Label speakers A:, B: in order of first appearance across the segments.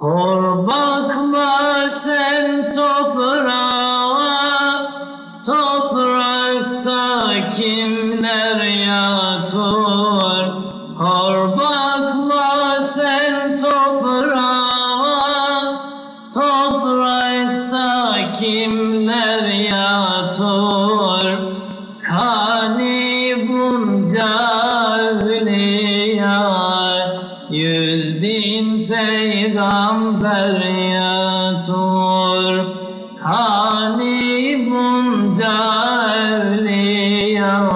A: Hor bakma sen toprağa, toprakta kimler yatıyor? Hor bakma sen toprağa, toprakta kimler yatıyor? Kani peygamber yatıyor. Kani bunca evliya,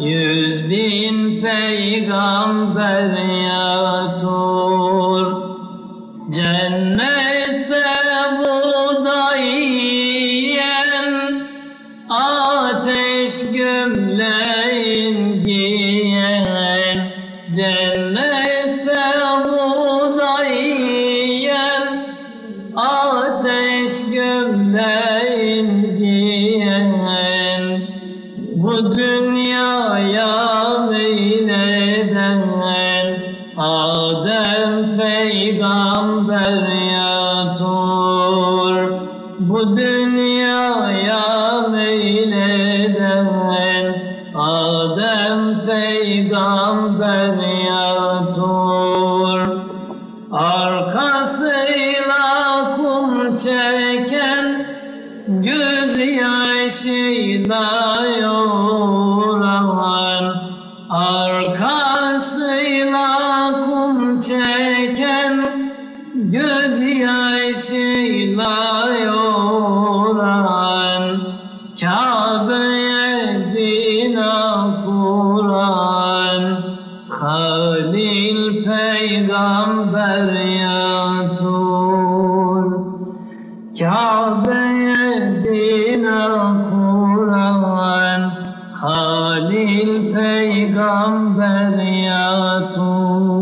A: yüz bin peygamber yatıyor. Cennette buğday yiyen, ateş gömleğin giyen, cennette bu dünyaya meyleden Adem peygamber yatıyor Bu dünyaya meyleden Adem peygamber yatıyor Arkasıyla kum çeken Göz yaşıyla yoğuran Arkasıyla kum çeken Göz yaşıyla yoğuran Kabe'ye bina kuran Halil peygamber yatıyor. Kabe'ye Peygamber yatıyor